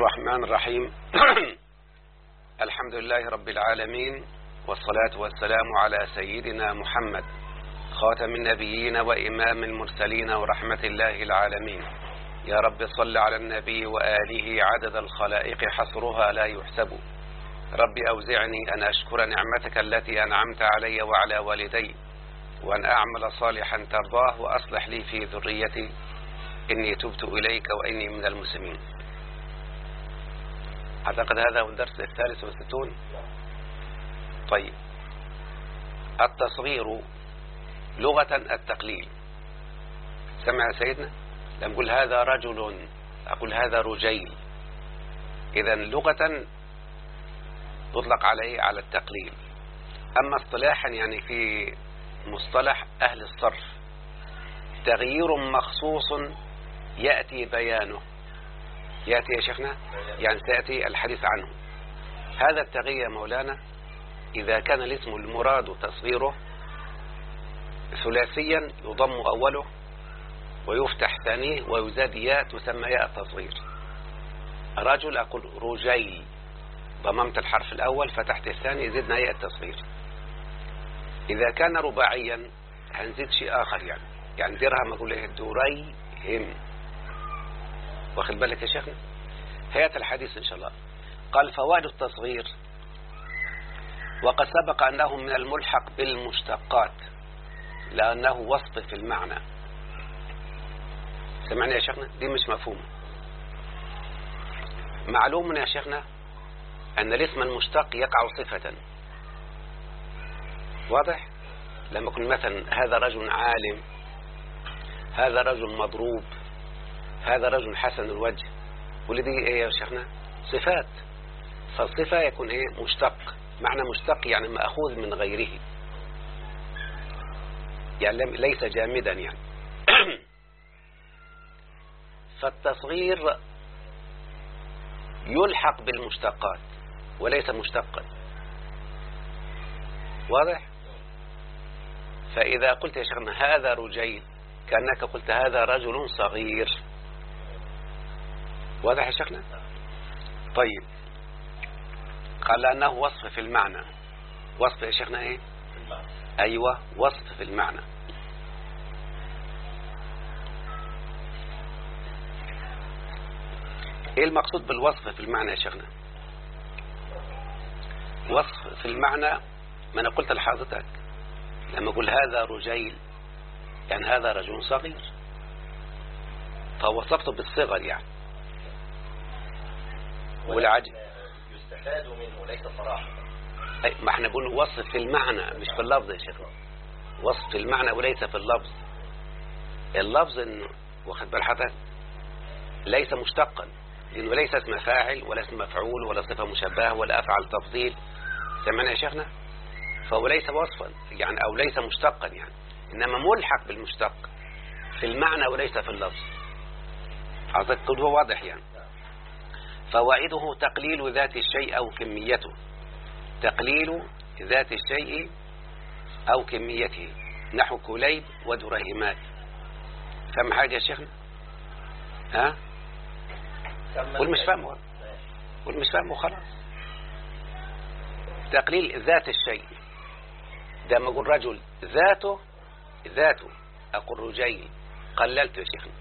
الرحمن الرحيم. الحمد لله رب العالمين والصلاة والسلام على سيدنا محمد خاتم النبيين وإمام المرسلين ورحمة الله العالمين. يا رب صل على النبي وآله عدد الخلائق حصرها لا يحسب. رب أوزعني أن أشكر نعمتك التي أنعمت علي وعلى والدي وأن أعمل صالحا ترضاه وأصلح لي في ذريتي. إني تبت إليك وإني من المسلمين. أعتقد هذا هو الدرس الثالث والستون. طيب. التصغير لغة التقليل. سمع سيدنا؟ لما أقول هذا رجل أقول هذا رجيل. إذا لغة تطلق عليه على التقليل. أما اصطلاحا يعني في مصطلح أهل الصرف تغيير مخصوص يأتي بيانه. يأتي يا شيخنا؟ يعني سيأتي الحديث عنه. هذا التغيير مولانا إذا كان الاسم المراد تصغيره ثلاثيا يضم أوله ويفتح ثانية ويزاد ياء تسمى ياء التصغير. رجل أقول رجيل. ضممت الحرف الأول فتحت الثاني زدنا ياء التصغير. إذا كان رباعيا هنزيد شيء آخر يعني. يعني درهم أقول إيه؟ دريهم واخد بالك يا شيخنا هيئة الحديث إن شاء الله. قال فوائد التصغير وقد سبق أنه من الملحق بالمشتقات لأنه وصف في المعنى. سمعني يا شيخنا؟ دي مش مفهومة. معلوم يا شيخنا أن الاسم المشتق يقع صفة. واضح؟ لما يكون مثلا هذا رجل عالم هذا رجل مضروب هذا رجل حسن الوجه. ولدي إيه يا شيخنا؟ صفات. فالصفة يكون إيه؟ مشتق. معنى مشتق يعني مأخوذ من غيره. يعني ليس جامدا يعني. فالتصغير يلحق بالمشتقات وليس مشتقا. واضح؟ فإذا قلت يا شيخنا هذا رجيل كأنك قلت هذا رجل صغير. واضح يا شيخنا؟ طيب. قال لأنه وصف في المعنى. وصف يا شيخنا إيه؟ أيوة وصف في المعنى. إيه المقصود بالوصف في المعنى يا شيخنا؟ وصف في المعنى ما أنا قلت لحضرتك لما أقول هذا رجيل يعني هذا رجل صغير. فوصفته بالصغر يعني. والعجل. يستفاد منه ليس صراحة. أي ما إحنا بنقول وصف في المعنى مش في اللفظ يا شيخ. وصف في المعنى وليس في اللفظ. اللفظ إنه واخد بال حضرتك؟ ليس مشتقا. لأنه ليس اسم فاعل ولا اسم مفعول ولا صفة مشبهة ولا أفعل تفضيل. سمعنا يا شيخنا؟ فهو ليس وصفا يعني أو ليس مشتقا يعني. إنما ملحق بالمشتق. في المعنى وليس في اللفظ. أعتقد هو واضح يعني. فوائده تقليل ذات الشيء أو كميته. تقليل ذات الشيء أو كميته. نحو كليب ودرهمات فهم حاجة يا شيخنا؟ ها؟ قول مش فاهمه. قول مش فاهمه خلاص تقليل ذات الشيء. ده ما أقول رجل. ذاته ذاته. أقول رجيل قللت يا شيخنا.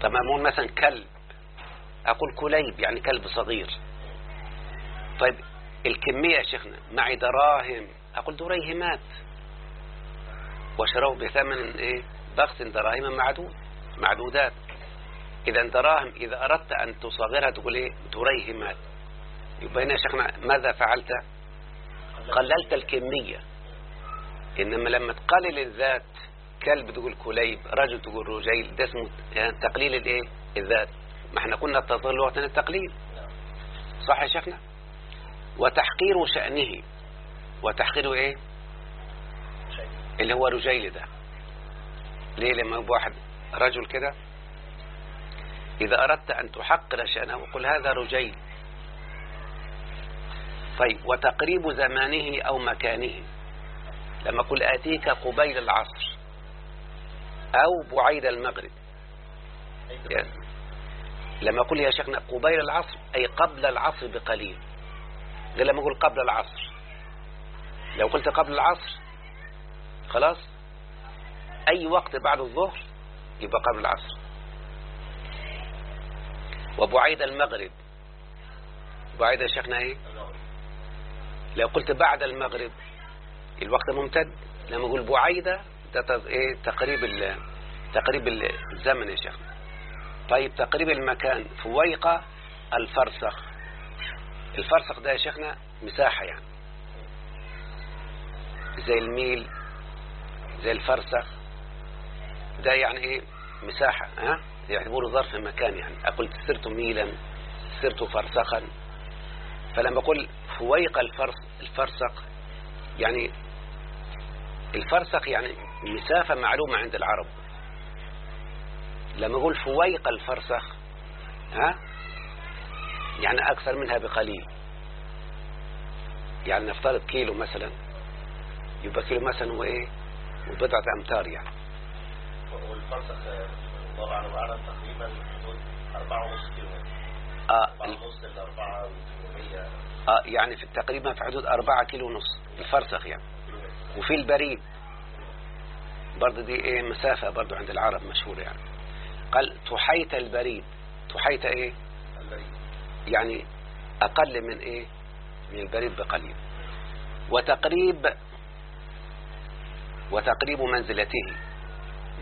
طب أقول مثلا كلب أقول كليب يعني كلب صغير. طيب الكمية يا شيخنا معي دراهم. أقول دريهمات وشروا بثمن إيه؟ بخس دراهم معدود معدودات. إذا دراهم إذا أردت أن تصغرها تقول إيه؟ دريهمات يبقى هنا يا شيخنا ماذا فعلت؟ قللت الكمية. إنما لما تقلل الذات كلب تقول كليب رجل تقول رجيل ده اسمه يعني تقليل الإيه؟ الذات. ما إحنا كنا التصغير لغة التقليل صح يا شيخنا؟ وتحقير شأنه. وتحقير إيه؟ اللي هو رجيل ده. ليه؟ لما يبقى واحد رجل كده. إذا أردت أن تحقر شأنه قل هذا رجيل. طيب وتقريب زمانه أو مكانه. لما قل آتيك قبيل العصر أو بعيد المغرب. لما أقول يا شيخنا قبيل العصر أي قبل العصر بقليل. غير لما أقول قبل العصر. لو قلت قبل العصر خلاص أي وقت بعد الظهر يبقى قبل العصر. وبعيد المغرب. بعيد يا شيخنا إيه؟ لو قلت بعد المغرب الوقت ممتد لما أقول بعيدة ده إيه؟ تقريب تقريب الزمن يا شيخنا. طيب تقريب المكان فويقة الفرسخ. الفرسخ ده يا شيخنا مساحة يعني. زي الميل زي الفرسخ. ده يعني إيه؟ مساحة ها؟ يعتبره ظرف مكان يعني. أقول سرت ميلا سرت فرسخا. فلما أقول فويق الفرس الفرسخ يعني الفرسخ يعني مسافة معلومة عند العرب. لما أقول فويق الفرسخ ها؟ يعني أكثر منها بقليل. يعني نفترض كيلو مثلا. يبقى كيلو مثلا هو إيه؟ وبضعة أمتار يعني. والفرسخ أعلم أعلم تقريبا حدود 4.5 كيلو. 4.5 ل 4 و800 آه يعني في تقريبا في حدود أربعة كيلو ونص الفرسخ يعني. وفي البريد. برضه دي إيه؟ مسافة برضه عند العرب مشهورة يعني. قال تحيت البريد. تحيت إيه؟ يعني أقل من إيه؟ من البريد بقليل. وتقريب وتقريب منزلته.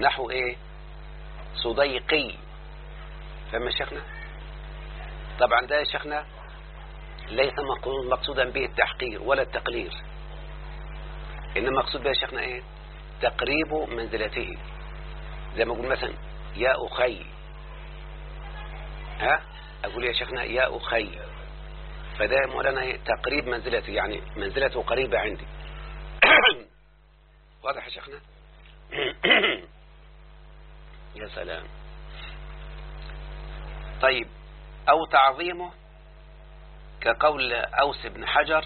نحو إيه؟ صديقي. فما شيخنا؟ طبعا ده يا شيخنا ليس مقصود- مقصودا به التحقير ولا التقليل إنما مقصود به يا شيخنا إيه؟ تقريب منزلته. زي ما أقول مثلا يا أخي. ها؟ أقول يا شيخنا يا أخي. فده مولانا؟ تقريب منزلته يعني منزلته قريبة عندي. واضح يا شيخنا؟ يا سلام. طيب أو تعظيمه كقول أوس بن حجر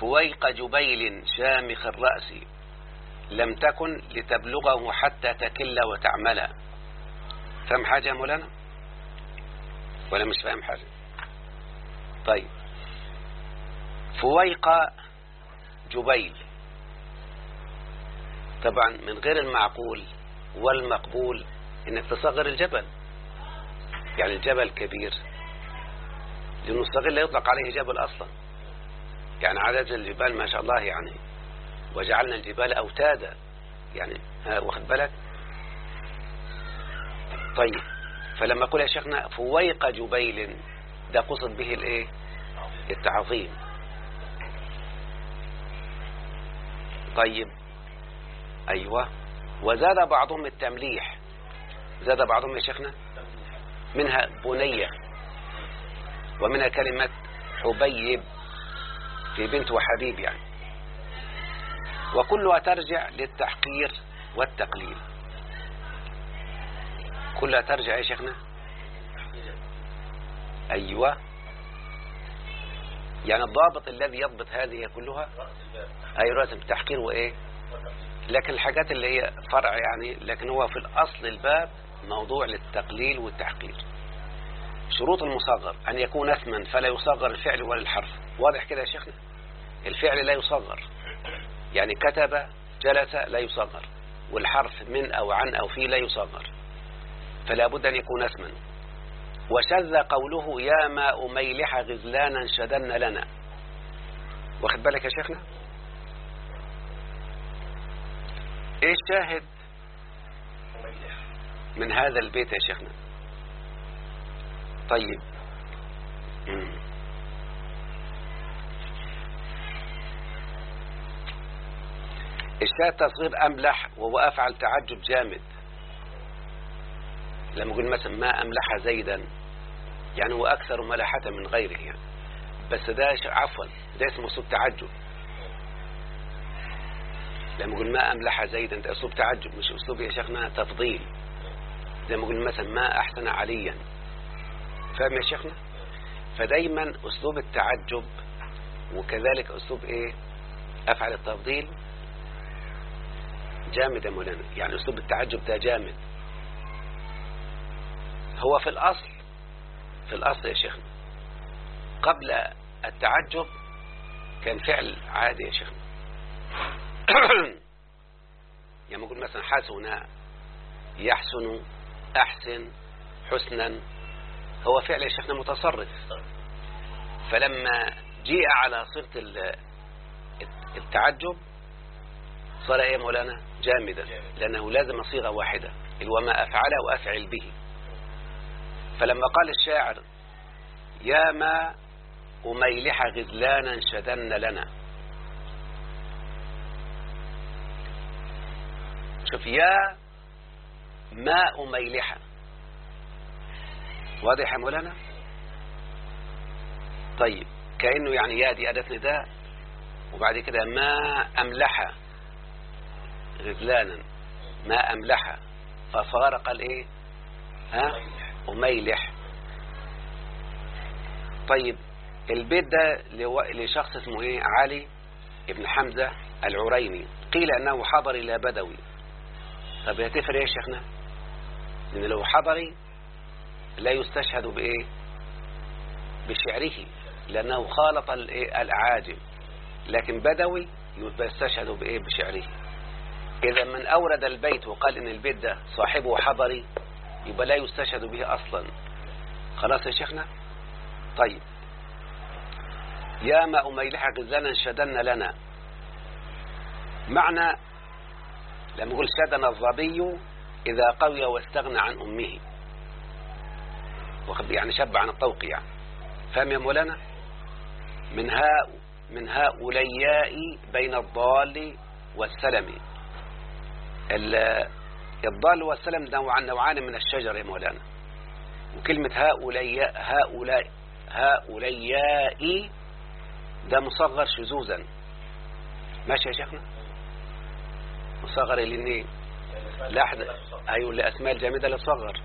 فويق جبيل شامخ الرأس لم تكن لتبلغه حتى تكل وتعمل. فهم حاجة يا مولانا؟ ولا مش فاهم حاجة؟ طيب. فويق جبيل. طبعا من غير المعقول والمقبول انك تصغر الجبل. يعني الجبل كبير. لأنه الصغير لا يطلق عليه جبل أصلا. يعني عدد الجبال ما شاء الله يعني وجعلنا الجبال أوتادا. يعني واخد بالك؟ طيب. فلما أقول يا شيخنا فويق جبيل ده قصد به الإيه؟ التعظيم. طيب. أيوة. وزاد بعضهم التمليح. زاد بعضهم يا شيخنا منها بنية ومنها كلمة حبيب في بنت وحبيب يعني. وكلها ترجع للتحقير والتقليل. كلها ترجع يا شيخنا؟ أيوة. يعني الضابط الذي يضبط هذه كلها؟ أي راتب التحقير وإيه؟ لكن الحاجات اللي هي فرع يعني لكن هو في الأصل الباب موضوع للتقليل والتحقير. شروط المصغر أن يكون اسما فلا يصغر الفعل ولا الحرف. واضح كده يا شيخنا؟ الفعل لا يصغر. يعني كتب جلس لا يصغر. والحرف من أو عن أو في لا يصغر. فلا بد أن يكون اسما. وشذ قوله يا ماء ميلح غزلانا شدن لنا. واخد بالك يا شيخنا؟ إيه الشاهد من هذا البيت يا شيخنا؟ طيب. الشاهد تصغير أملح وهو أفعل تعجب جامد؟ لما أقول مثلا ما أملح زيدا يعني هو أكثر ملاحة من غيره يعني. بس ده عفوا ده اسمه أسلوب تعجب. لما أقول ما أملح زيدا ده أسلوب تعجب مش أسلوب يا شيخنا تفضيل. زي ما أقول مثلا ما أحسن عليا. فاهم يا شيخنا؟ فدايما أسلوب التعجب وكذلك أسلوب إيه؟ أفعل التفضيل جامد يا مولانا. يعني أسلوب التعجب ده جامد. هو في الأصل في الأصل يا شيخنا قبل التعجب كان فعل عادي يا شيخنا. يعني نقول مثلا حسن يحسن أحسن حسنا. هو فعل يا شيخنا متصرف. فلما جيء على ال- التعجب صار إيه يا مولانا جامدا لأنه لازم صيغة واحدة اللي هو ما أفعل وأفعل به. فلما قال الشاعر يا ما أميلح غزلانا شدن لنا. شوف يا ما أميلح. واضح يا مولانا؟ طيب كأنه يعني يا دي أداة نداء وبعد كده ما أملح غزلانا ما أملح. فصار قال إيه؟ ها؟ أميلح طيب البيت ده لشخص اسمه إيه؟ علي ابن حمزة العريني قيل أنه حضر إلى بدوي. طب هتفرق إيه يا شيخنا؟ إن لو حضري لا يستشهد بإيه؟ بشعره لأنه خالط الإيه؟ الأعاجم. لكن بدوي يستشهد بإيه؟ بشعره. إذا من أورد البيت وقال إن البيت ده صاحبه حضري يبقى لا يستشهد به أصلا. خلاص يا شيخنا؟ طيب. يا ما أميلح غزانا شدن لنا. معنى لما يقول شدن الظبي إذا قوي واستغنى عن أمه. واخد يعني شب عن الطوق يعني. فهم يا مولانا؟ من هاء من هؤلاء بين الضال والسلم. ال- الضال والسلم نوعان نوعان من الشجر يا مولانا. وكلمة هؤلاء هؤلاء هؤلاء ده مصغر شذوذا. ماشي يا شيخنا؟ مصغر للنين لاحظ أيوه الأسماء الجامده للصغر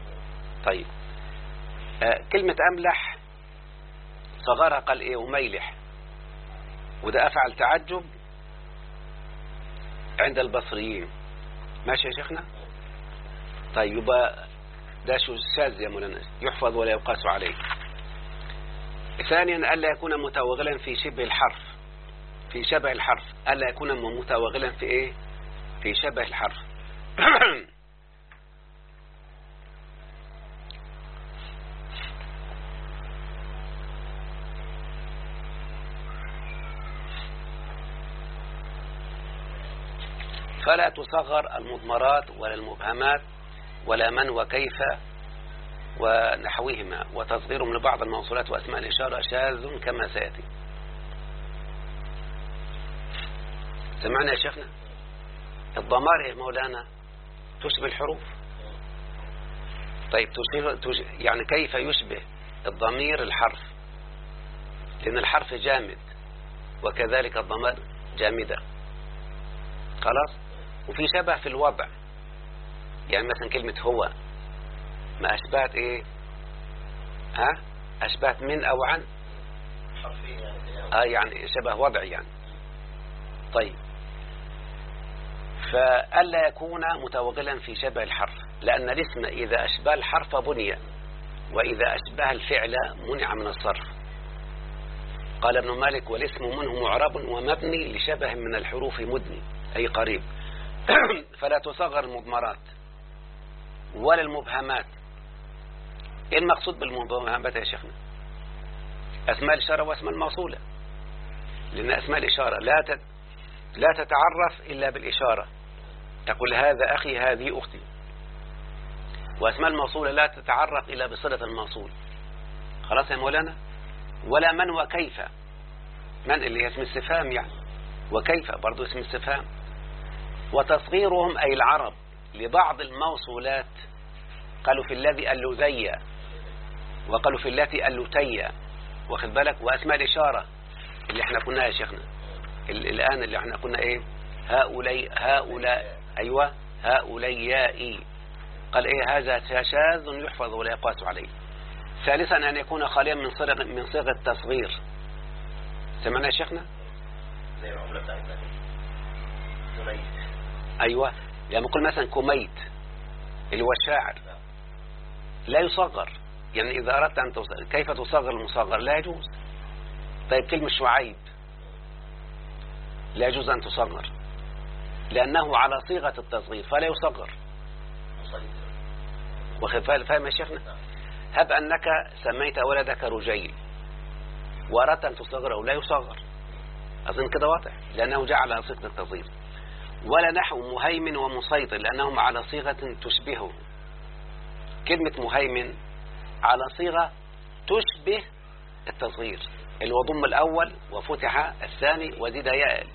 طيب. آه كلمة أملح صغرها قال إيه؟ وميلح وده أفعل تعجب عند البصريين. ماشي يا شيخنا؟ طيب يبقى ده شاذ يا مولانا يحفظ ولا يقاس عليه. ثانيا ألا يكون متوغلا في شبه الحرف في شبه الحرف. ألا يكون متوغلا في إيه؟ في شبه الحرف. فلا تصغر المضمرات ولا المبهمات. ولا من وكيف ونحوهما. وتصغيرهم لبعض الموصولات وأسماء الإشارة شاذ كما سيأتي. سمعنا يا شيخنا؟ الضمائر يا مولانا تشبه الحروف. طيب تشبه يعني كيف يشبه الضمير الحرف؟ لأن الحرف جامد وكذلك الضمائر جامدة. خلاص؟ وفي شبه في الوضع. يعني مثلا كلمة هو ما أشبهت إيه؟ ها؟ أشبهت من أو عن؟ آه يعني شبه وضع يعني. طيب. فألا يكون متوغلا في شبه الحرف لأن الاسم إذا أشبه الحرف بني وإذا أشبه الفعل منع من الصرف. قال ابن مالك والاسم منه معرب ومبني لشبه من الحروف مدني أي قريب. فلا تصغر المضمرات. ولا المبهمات. إيه المقصود بالمبهمات يا شيخنا؟ أسماء الإشارة وأسماء الموصولة. لأن أسماء الإشارة لا تت... لا تتعرف إلا بالإشارة. تقول هذا أخي هذه أختي. وأسماء الموصولة لا تتعرف إلا بصلة الموصول. خلاص يا مولانا؟ ولا من وكيف. من اللي اسم استفهام يعني. وكيف؟ برضو اسم استفهام وتصغيرهم أي العرب. لبعض الموصولات. قالوا في الذي اللذي وقالوا في التي اللتي واخد بالك؟ وأسماء الإشارة اللي إحنا كنا يا شيخنا. ال- الآن اللي إحنا كنا إيه؟ هؤلاء هؤلاء أيوة هؤلاء قال إيه؟ هذا شاذ يحفظ ولا يقاس عليه. ثالثا أن يكون خاليا من صيغ من صيغ التصغير. سمعنا يا شيخنا؟ زي العملة بتاعتنا أيوة. لما نقول مثلا كميت اللي هو الشاعر لا يصغر. يعني إذا أردت أن تصغر كيف تصغر المصغر؟ لا يجوز. طيب كلمة شعيب لا يجوز أن تصغر لأنه على صيغة التصغير فلا يصغر. مسيطر فاهم يا شيخنا؟ هب أنك سميت ولدك رجيل وأردت أن تصغره لا يصغر. أظن كده واضح؟ لأنه جاء على صيغة التصغير. ولا نحو مهيمن ومسيطر لأنهما على صيغة تشبهه كلمة مهيمن على صيغة تشبه التصغير. الوضم الأول وفتح الثاني وزيد ياء.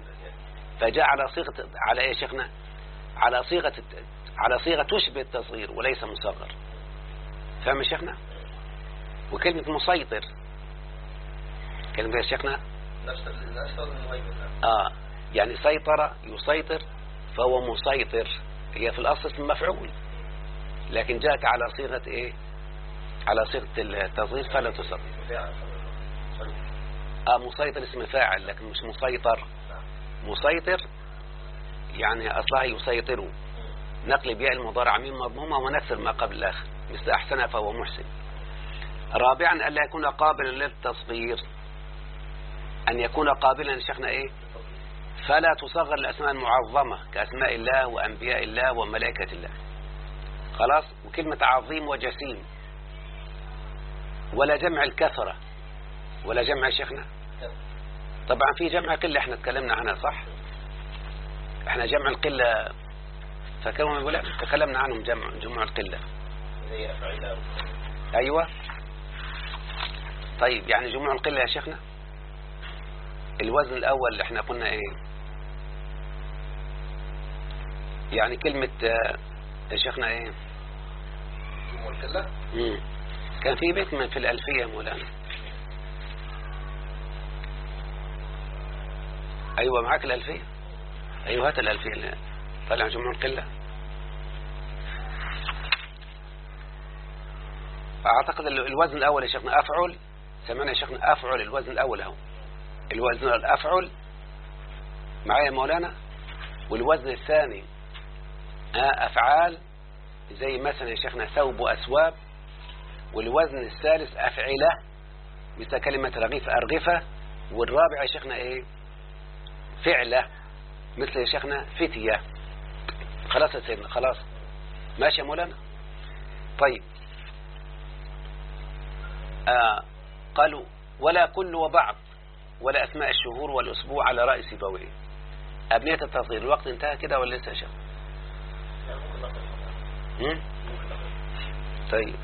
فجاء على صيغة على إيه يا شيخنا؟ على صيغة على صيغة تشبه التصغير وليس مصغر. فاهم يا شيخنا؟ وكلمة مسيطر. كلمة يا شيخنا؟ نفس نفس المهيمن. آه يعني سيطر يسيطر فهو مسيطر هي في الأصل اسم مفعول لكن جاءت على صيغة إيه؟ على صيغة التصغير فلا مسيطر آه مسيطر اسم فاعل لكن مش مسيطر. مسيطر يعني أصلها يسيطر. نقل بياء المضارع من مضمومة ونكسر ما قبل الآخر مثل أحسن فهو محسن. رابعا ألا يكون قابلا للتصغير. أن يكون قابلا شيخنا إيه؟ فلا تصغر الأسماء المعظمة كأسماء الله وأنبياء الله وملائكة الله. خلاص؟ وكلمة عظيم وجسيم. ولا جمع الكثرة. ولا جمع شيخنا. طبعا في جمع قلة إحنا اتكلمنا عنها صح؟ إحنا جمع القلة فكما يقول تكلمنا عنهم جمع جمع القلة. أيوه. طيب يعني جموع القلة يا شيخنا؟ الوزن الأول اللي إحنا قلنا إيه؟ يعني كلمة آه، شيخنا إيه؟ مم. كان في بيت من في الألفية مولانا. أيوة معاك الألفية. أيوة هات الألفية طالع جمع القلة. أعتقد ال- الوزن الأول يا شيخنا أفعل سمعنا يا شيخنا أفعل الوزن الأول أهو. الوزن الأفعل معايا يا مولانا؟ والوزن الثاني آه، أفعال زي مثلا يا شيخنا ثوب وأسواب. والوزن الثالث أفعلة مثل كلمة رغيف أرغفة. والرابع يا شيخنا إيه؟ فعلة مثل يا شيخنا فتية. خلاص يا سيدنا خلاص. ماشي يا مولانا؟ طيب. آه قالوا ولا كل وبعض. ولا أسماء الشهور والأسبوع على رأي سيبويه أبنية التصغير الوقت انتهى كده ولا لسه يا شيخ؟ طيب.